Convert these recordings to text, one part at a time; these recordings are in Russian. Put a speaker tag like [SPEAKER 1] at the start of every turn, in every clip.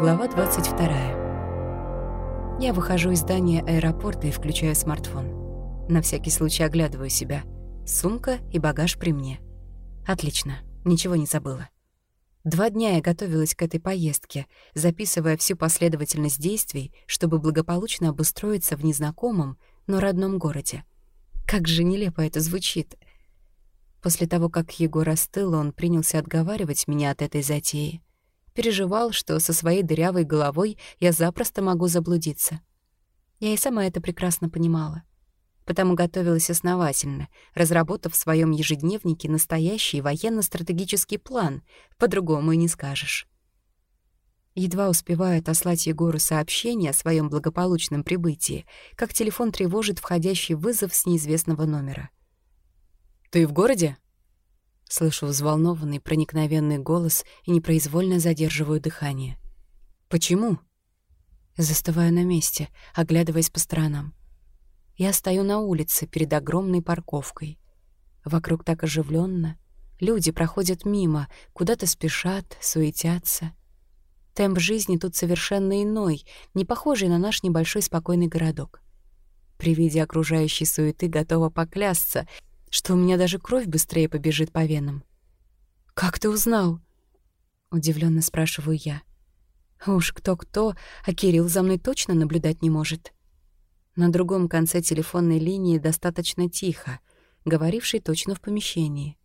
[SPEAKER 1] Глава 22. Я выхожу из здания аэропорта и включаю смартфон. На всякий случай оглядываю себя. Сумка и багаж при мне. Отлично, ничего не забыла. Два дня я готовилась к этой поездке, записывая всю последовательность действий, чтобы благополучно обустроиться в незнакомом, но родном городе. Как же нелепо это звучит. После того, как Егор остыл, он принялся отговаривать меня от этой затеи — переживал, что со своей дырявой головой я запросто могу заблудиться. Я и сама это прекрасно понимала. Потому готовилась основательно, разработав в своем ежедневнике настоящий военно-стратегический план, по-другому и не скажешь. Едва успеваю отослать Егору сообщение о своем благополучном прибытии, как телефон тревожит входящий вызов с неизвестного номера. «Ты в городе?» Слышу взволнованный, проникновенный голос и непроизвольно задерживаю дыхание. «Почему?» Застываю на месте, оглядываясь по сторонам. Я стою на улице перед огромной парковкой. Вокруг так оживленно. Люди проходят мимо, куда-то спешат, суетятся. Темп жизни тут совершенно иной, не похожий на наш небольшой спокойный городок. При виде окружающей суеты готова поклясться — что у меня даже кровь быстрее побежит по венам. «Как ты узнал?» — удивленно спрашиваю я. Уж кто-кто, а Кирилл за мной точно наблюдать не может. На другом конце телефонной линии достаточно тихо, говоривший точно в помещении.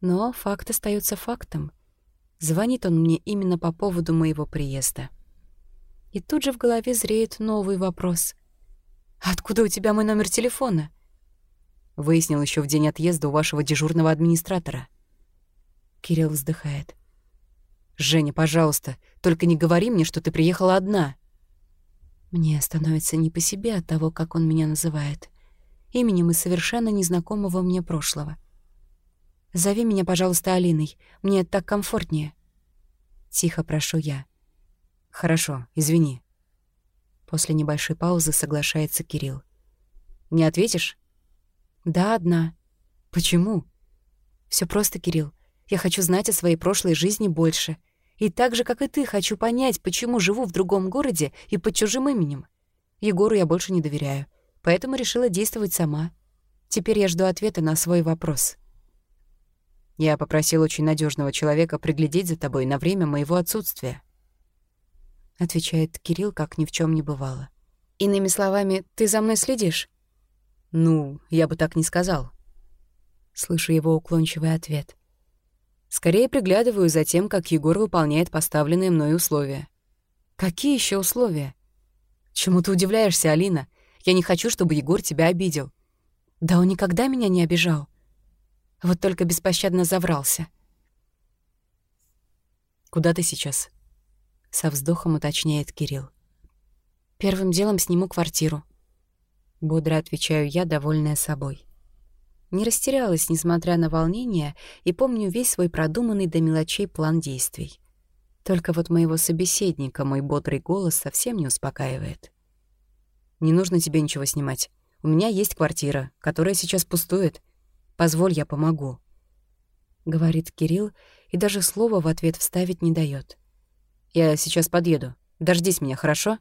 [SPEAKER 1] Но факт остается фактом. Звонит он мне именно по поводу моего приезда. И тут же в голове зреет новый вопрос. «Откуда у тебя мой номер телефона?» Выяснил еще в день отъезда у вашего дежурного администратора. Кирилл вздыхает. «Женя, пожалуйста, только не говори мне, что ты приехала одна». Мне становится не по себе от того, как он меня называет. Именем из совершенно незнакомого мне прошлого. «Зови меня, пожалуйста, Алиной. Мне так комфортнее». Тихо прошу я. «Хорошо, извини». После небольшой паузы соглашается Кирилл. «Не ответишь?» Да, одна. Почему? Все просто, Кирилл. Я хочу знать о своей прошлой жизни больше. И так же, как и ты, хочу понять, почему живу в другом городе и под чужим именем. Егору я больше не доверяю, поэтому решила действовать сама. Теперь я жду ответа на свой вопрос. Я попросил очень надежного человека приглядеть за тобой на время моего отсутствия. Отвечает Кирилл, как ни в чем не бывало. Иными словами, ты за мной следишь? «Ну, я бы так не сказал». Слышу его уклончивый ответ. Скорее приглядываю за тем, как Егор выполняет поставленные мной условия. «Какие еще условия?» «Чему ты удивляешься, Алина? Я не хочу, чтобы Егор тебя обидел». «Да он никогда меня не обижал. Вот только беспощадно заврался». «Куда ты сейчас?» Со вздохом уточняет Кирилл. «Первым делом сниму квартиру. Бодро отвечаю я, довольная собой. Не растерялась, несмотря на волнение, и помню весь свой продуманный до мелочей план действий. Только вот моего собеседника мой бодрый голос совсем не успокаивает. «Не нужно тебе ничего снимать. У меня есть квартира, которая сейчас пустует. Позволь, я помогу», — говорит Кирилл и даже слова в ответ вставить не дает. «Я сейчас подъеду. Дождись меня, хорошо?»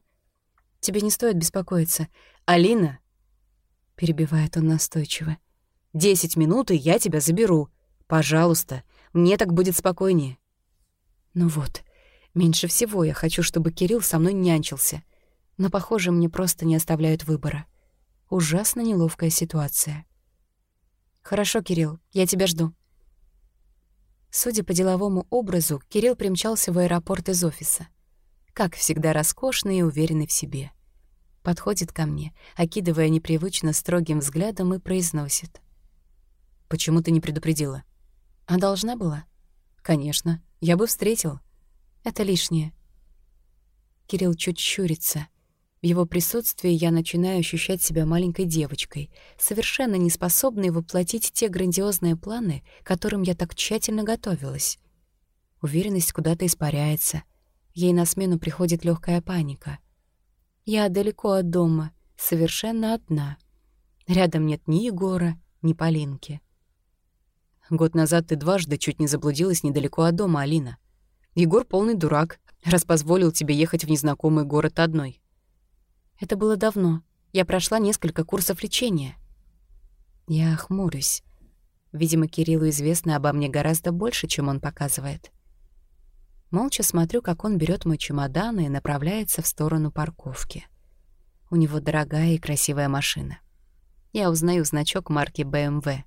[SPEAKER 1] «Тебе не стоит беспокоиться. Алина перебивает он настойчиво. «Десять минут, и я тебя заберу. Пожалуйста, мне так будет спокойнее». Ну вот, меньше всего я хочу, чтобы Кирилл со мной нянчился. Но, похоже, мне просто не оставляют выбора. Ужасно неловкая ситуация. «Хорошо, Кирилл, я тебя жду». Судя по деловому образу, Кирилл примчался в аэропорт из офиса. Как всегда роскошный и уверенный в себе подходит ко мне, окидывая непривычно строгим взглядом и произносит. «Почему ты не предупредила?» «А должна была?» «Конечно. Я бы встретил». «Это лишнее». Кирилл чуть щурится. В его присутствии я начинаю ощущать себя маленькой девочкой, совершенно неспособной воплотить те грандиозные планы, к которым я так тщательно готовилась. Уверенность куда-то испаряется. Ей на смену приходит легкая паника — я далеко от дома, совершенно одна. Рядом нет ни Егора, ни Полинки. Год назад ты дважды чуть не заблудилась недалеко от дома, Алина. Егор полный дурак, раз позволил тебе ехать в незнакомый город одной. Это было давно. Я прошла несколько курсов лечения. Я хмурюсь. Видимо, Кириллу известно обо мне гораздо больше, чем он показывает. Молча смотрю, как он берет мой чемодан и направляется в сторону парковки. У него дорогая и красивая машина. Я узнаю значок марки BMW.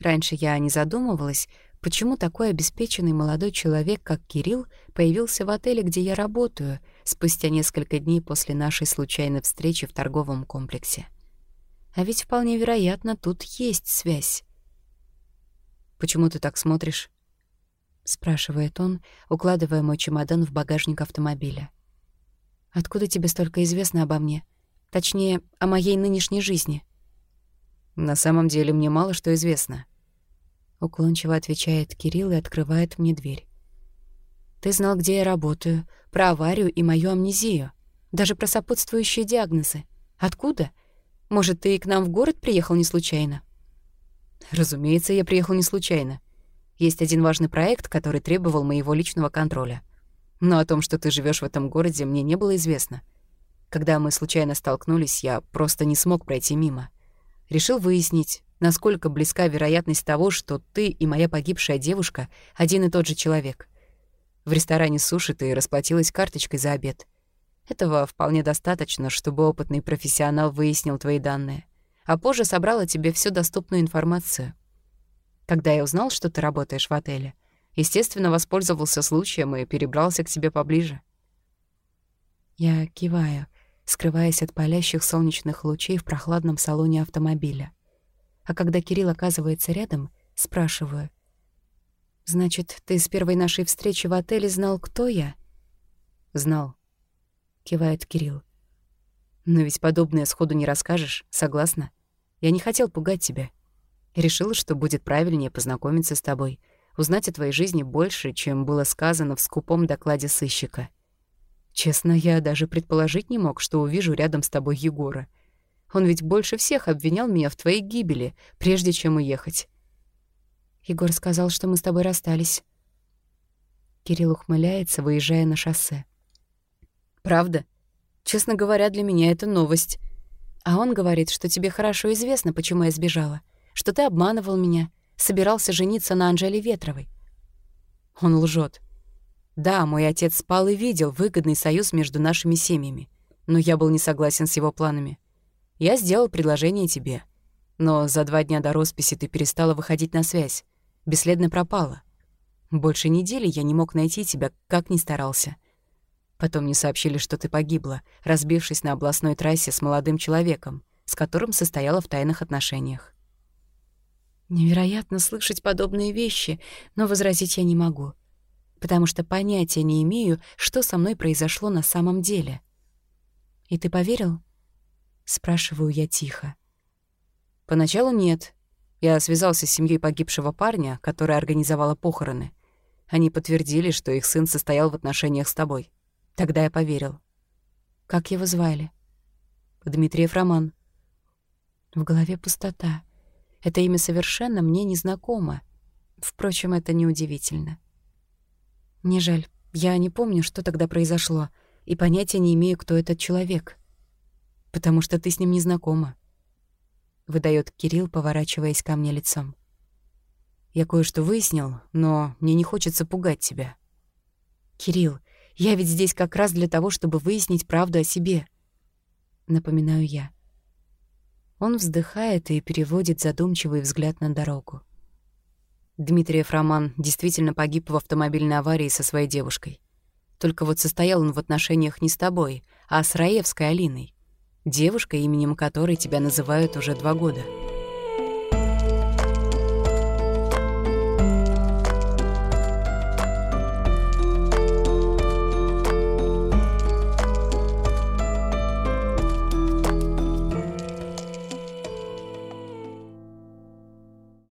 [SPEAKER 1] Раньше я не задумывалась, почему такой обеспеченный молодой человек, как Кирилл, появился в отеле, где я работаю, спустя несколько дней после нашей случайной встречи в торговом комплексе. А ведь вполне вероятно, тут есть связь. «Почему ты так смотришь?» — спрашивает он, укладывая мой чемодан в багажник автомобиля. «Откуда тебе столько известно обо мне? Точнее, о моей нынешней жизни?»
[SPEAKER 2] «На самом деле мне мало что известно», — уклончиво отвечает Кирилл и открывает мне дверь.
[SPEAKER 1] «Ты знал, где я работаю, про аварию и мою амнезию, даже про сопутствующие диагнозы. Откуда? Может, ты и к нам в город приехал не случайно?»
[SPEAKER 2] «Разумеется, я приехал не случайно. Есть один важный проект, который требовал моего личного контроля. Но о том, что ты живешь в этом городе, мне не было известно. Когда мы случайно столкнулись, я просто не смог пройти мимо. Решил выяснить, насколько близка вероятность того, что ты и моя погибшая девушка — один и тот же человек. В ресторане суши ты расплатилась карточкой за обед. Этого вполне достаточно, чтобы опытный профессионал выяснил твои данные, а позже собрал тебе всю доступную информацию. Когда я узнал, что ты работаешь в отеле, естественно, воспользовался случаем и перебрался к тебе поближе.
[SPEAKER 1] Я киваю, скрываясь от палящих солнечных лучей в прохладном салоне автомобиля. А когда Кирилл оказывается рядом, спрашиваю. «Значит, ты с первой нашей встречи в отеле знал, кто я?»
[SPEAKER 2] «Знал», —
[SPEAKER 1] кивает Кирилл.
[SPEAKER 2] «Но ведь подобное сходу не расскажешь, согласна? Я не хотел пугать тебя». Решила, что будет правильнее познакомиться с тобой, узнать о твоей жизни больше, чем было сказано в скупом докладе сыщика. Честно, я даже предположить не мог, что увижу рядом с тобой Егора. Он ведь больше всех обвинял меня в твоей гибели, прежде чем уехать.
[SPEAKER 1] Егор сказал, что мы с тобой расстались. Кирилл ухмыляется, выезжая на шоссе.
[SPEAKER 2] «Правда? Честно говоря, для меня это новость.
[SPEAKER 1] А он говорит, что тебе хорошо известно, почему я сбежала что ты обманывал меня, собирался жениться на Анжеле Ветровой.
[SPEAKER 2] Он лжет. Да, мой отец спал и видел выгодный союз между нашими семьями, но я был не согласен с его планами. Я сделал предложение тебе, но за два дня до росписи ты перестала выходить на связь, бесследно пропала. Больше недели я не мог найти тебя, как ни старался. Потом мне сообщили, что ты погибла, разбившись на областной трассе с молодым человеком, с которым состояла в тайных отношениях.
[SPEAKER 1] Невероятно слышать подобные вещи, но возразить я не могу, потому что понятия не имею, что со мной произошло на самом деле. «И ты поверил?» — спрашиваю я тихо.
[SPEAKER 2] «Поначалу нет. Я связался с семьей погибшего парня, которая организовала похороны. Они подтвердили, что их сын состоял в отношениях с тобой. Тогда я поверил».
[SPEAKER 1] «Как его звали?»
[SPEAKER 2] «Дмитриев Роман».
[SPEAKER 1] В голове пустота. Это имя совершенно мне незнакомо. Впрочем, это неудивительно. Не жаль, я не помню, что тогда произошло, и понятия не имею, кто этот человек.
[SPEAKER 2] Потому что ты с ним не знакома. Выдает Кирилл, поворачиваясь ко мне лицом. Я кое-что выяснил, но мне не хочется пугать тебя.
[SPEAKER 1] Кирилл, я ведь здесь как раз для того, чтобы выяснить правду о себе. Напоминаю я. Он вздыхает и переводит задумчивый взгляд на дорогу.
[SPEAKER 2] Дмитриев Роман действительно погиб в автомобильной аварии со своей девушкой. Только вот состоял он в отношениях не с тобой, а с Раевской Алиной, девушкой, именем которой тебя называют уже два года.